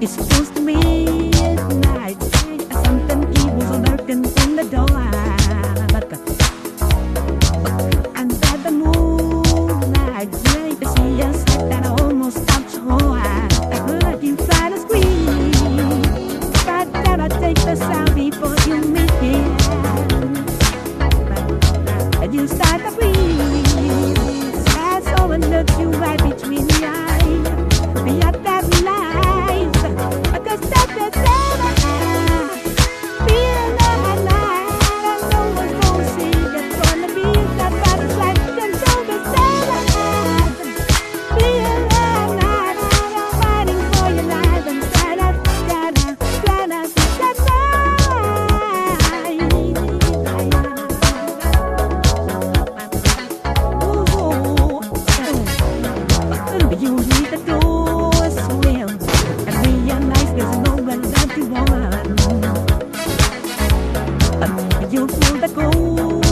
it's supposed to mean you feel the glow.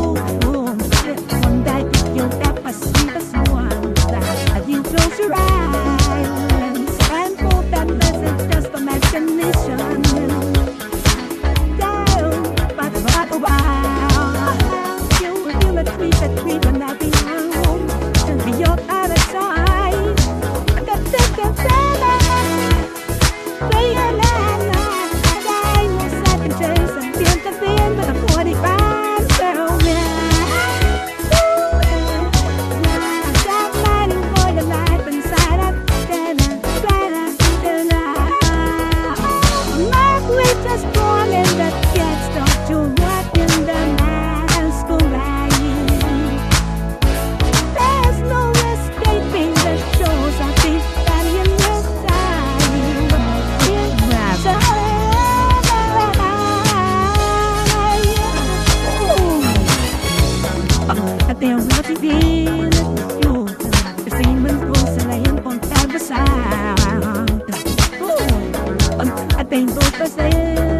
Rainbow possession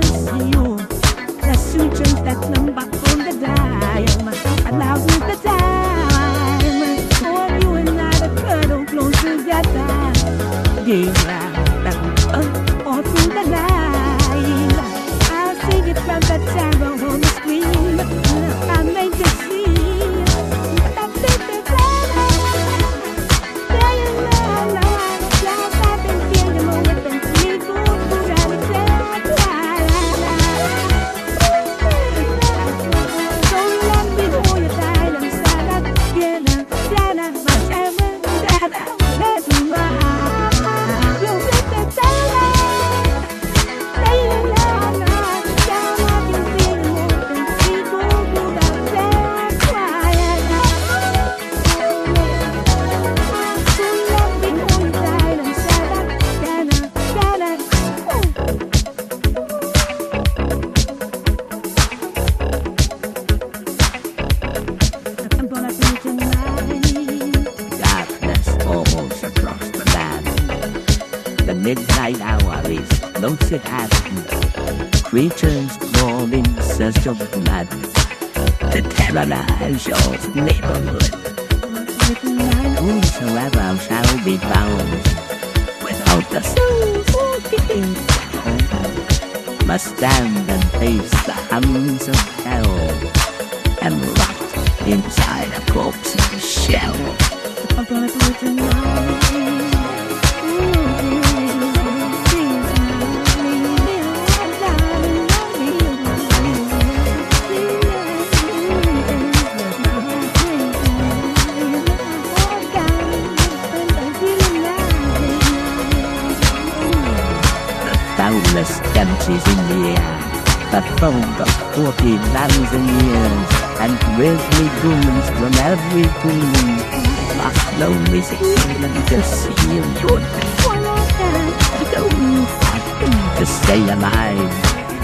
Nasudyan at ng bakong dadayang Makapalaw with the time Or you and I that cuddle close together Game out, up, all through the night I'll sing it from the time. flowers, lots of hands, creatures born in search of madness to terrorize your neighborhood. Whosoever shall be found without the soul must stand and face the hounds of hell and rot inside a corpse's shell. countless centuries in the air, the fold of forty thousand years, and grisly goons from every queen, my lonely silence to seal your lonely fighting to stay alive.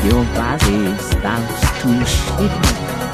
Your body starts to shiver.